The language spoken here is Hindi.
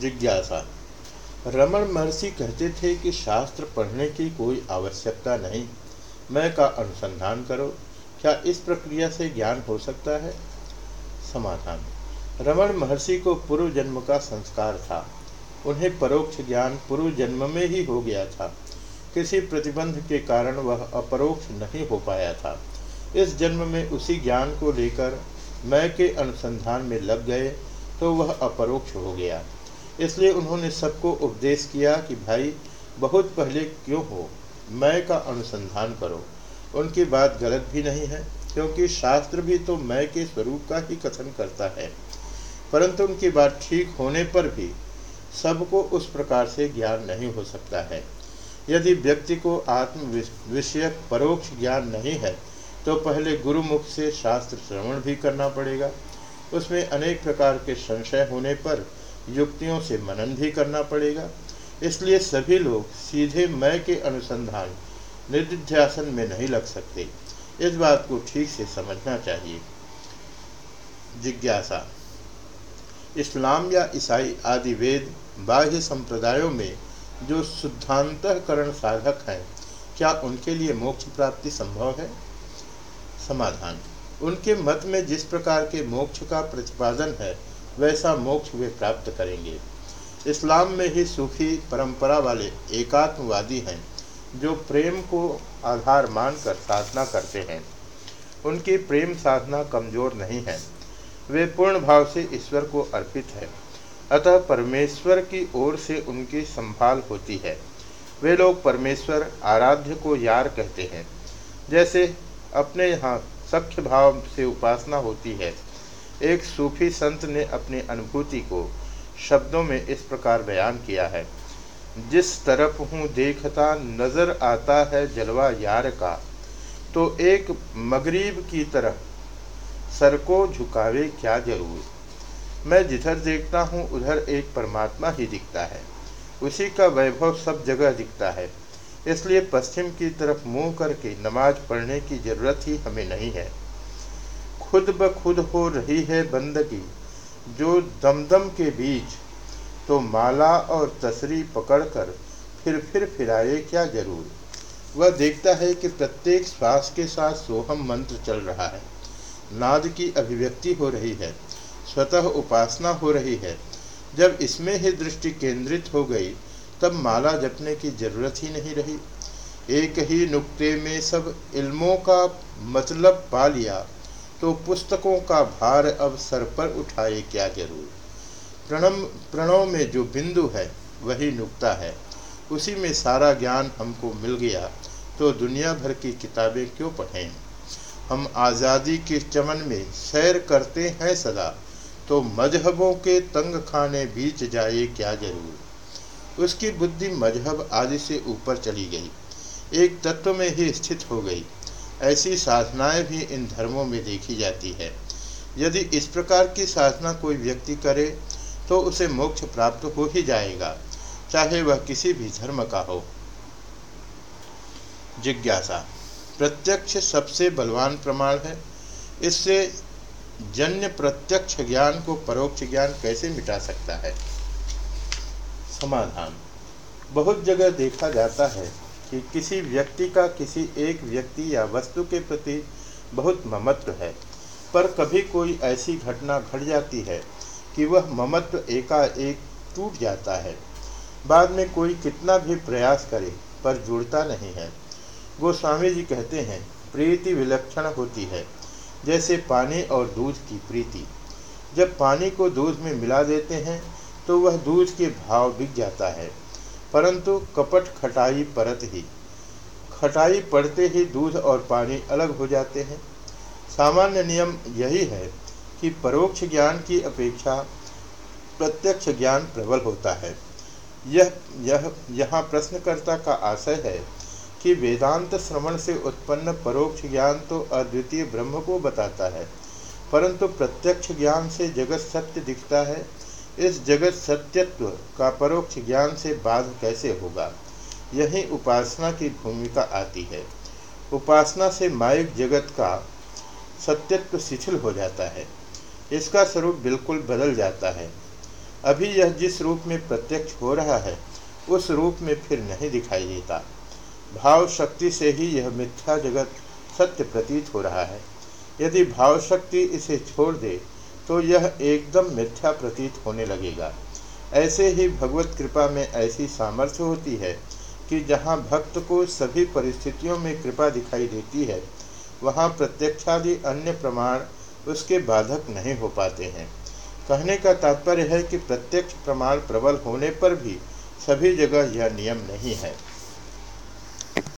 जिज्ञासा। रमन महर्षि कहते थे कि शास्त्र पढ़ने की कोई आवश्यकता नहीं। मैं का अनुसंधान करो, क्या इस प्रक्रिया से ज्ञान हो सकता है? समाधान। रमन महर्षि को पूर्व जन्म का संस्कार था। उन्हें परोक्ष ज्ञान पूर्व जन्म में ही हो गया था। किसी प्रतिबंध के कारण वह अपरोक्ष नहीं हो पाया था। इस जन्म में उसी ज्ञान को लेकर मैं के अनुसंधान में लग गए तो वह अपरोक्ष हो गया। इसलिए उन्होंने सबको उपदेश किया कि भाई, बहुत पहले क्यों हो? मैं का अनुसंधान करो। उनकी बात गलत भी नहीं है, क्योंकि शास्त्र भी तो मैं के स्वरूप का ही कथन करता है। परंतु उनकी बात ठीक होने पर भी सबको उस प्रकार से ज्ञान नहीं हो सकता है। यदि व्यक्ति को आत्म विषयक परोक्ष ज्ञान नहीं है तो पहले गुरुमुख से शास्त्र श्रवण भी करना पड़ेगा। उसमें अनेक प्रकार के संशय होने पर युक्तियों से मनन भी करना पड़ेगा। इसलिए सभी लोग सीधे मैं के अनुसंधान निधिध्यासन में नहीं लग सकते। इस बात को ठीक से समझना चाहिए। जिज्ञासा। इस्लाम या ईसाई आदि वेद बाह्य संप्रदायों में जो शुद्धांतकरण साधक हैं, क्या उनके लिए मोक्ष प्राप्ति संभव है? समाधान। उनके मत में जिस प्रकार के मोक्ष का प्रतिपादन है वैसा मोक्ष वे प्राप्त करेंगे। इस्लाम में ही सूफी परंपरा वाले एकात्मवादी हैं, जो प्रेम को आधार मानकर साधना करते हैं। उनकी प्रेम साधना कमज़ोर नहीं है। वे पूर्ण भाव से ईश्वर को अर्पित है, अतः परमेश्वर की ओर से उनकी संभाल होती है। वे लोग परमेश्वर आराध्य को यार कहते हैं, जैसे अपने यहाँ सख्य भाव से उपासना होती है। एक सूफी संत ने अपनी अनुभूति को शब्दों में इस प्रकार बयान किया है। जिस तरफ़ हूँ देखता नज़र आता है जलवा यार का तो एक मगरीब की तरह सर को झुकावे क्या ज़रूर। मैं जिधर देखता हूँ, उधर एक परमात्मा ही दिखता है। उसी का वैभव सब जगह दिखता है। इसलिए पश्चिम की तरफ़ मुँह करके नमाज़ पढ़ने की ज़रूरत ही हमें नहीं है। खुद ब खुद हो रही है बंदगी। जो दमदम के बीच तो माला और तसरी पकड़कर फिर फिर फिराए क्या ज़रूर? वह देखता है कि प्रत्येक श्वास के साथ सोहम मंत्र चल रहा है। नाद की अभिव्यक्ति हो रही है, स्वतः उपासना हो रही है। जब इसमें ही दृष्टि केंद्रित हो गई, तब माला जपने की ज़रूरत ही नहीं रही। एक ही नुक्ते में सब इल्मों का मतलब पा लिया। तो पुस्तकों का भार अब सर पर उठाए क्या ज़रूर? प्रणम, प्रणव में जो बिंदु है, वही नुक्ता है। उसी में सारा ज्ञान हमको मिल गया तो दुनिया भर की किताबें क्यों पढ़ें? हम आज़ादी के चमन में सैर करते हैं सदा तो मजहबों के तंग खाने बीच जाए क्या ज़रूर? उसकी बुद्धि मज़हब आदि से ऊपर चली गई। एक तत्व में ही स्थित हो गई। ऐसी साधनाएँ भी इन धर्मों में देखी जाती है। यदि इस प्रकार की साधना कोई व्यक्ति करे तो उसे मोक्ष प्राप्त हो ही जाएगा, चाहे वह किसी भी धर्म का हो। जिज्ञासा। प्रत्यक्ष सबसे बलवान प्रमाण है। इससे जन्य प्रत्यक्ष ज्ञान को परोक्ष ज्ञान कैसे मिटा सकता है? समाधान। बहुत जगह देखा जाता है कि किसी व्यक्ति का किसी एक व्यक्ति या वस्तु के प्रति बहुत ममत्व है, पर कभी कोई ऐसी घटना घट जाती है कि वह ममत्व एकाएक टूट जाता है। बाद में कोई कितना भी प्रयास करे, पर जुड़ता नहीं है। गोस्वामी जी कहते हैं, प्रीति विलक्षण होती है, जैसे पानी और दूध की प्रीति। जब पानी को दूध में मिला देते हैं तो वह दूध के भाव बिक जाता है। परंतु कपट खटाई परत ही। खटाई पड़ते ही दूध और पानी अलग हो जाते हैं। सामान्य नियम यही है कि परोक्ष ज्ञान की अपेक्षा प्रत्यक्ष ज्ञान प्रबल होता है। यह यह, यहाँ प्रश्नकर्ता का आशय है कि वेदांत श्रवण से उत्पन्न परोक्ष ज्ञान तो अद्वितीय ब्रह्म को बताता है, परंतु प्रत्यक्ष ज्ञान से जगत सत्य दिखता है इस जगत सत्यत्व का परोक्ष ज्ञान से बाध कैसे होगा? यही उपासना की भूमिका आती है। उपासना से माइक जगत का सत्यत्व शिथिल हो जाता है। इसका स्वरूप बिल्कुल बदल जाता है। अभी यह जिस रूप में प्रत्यक्ष हो रहा है, उस रूप में फिर नहीं दिखाई देता। भाव शक्ति से ही यह मिथ्या जगत सत्य प्रतीत हो रहा है। यदि भाव शक्ति इसे छोड़ दे तो यह एकदम मिथ्या प्रतीत होने लगेगा। ऐसे ही भगवत कृपा में ऐसी सामर्थ्य होती है कि जहाँ भक्त को सभी परिस्थितियों में कृपा दिखाई देती है, वहाँ प्रत्यक्षादि अन्य प्रमाण उसके बाधक नहीं हो पाते हैं। कहने का तात्पर्य है कि प्रत्यक्ष प्रमाण प्रबल होने पर भी सभी जगह यह नियम नहीं है।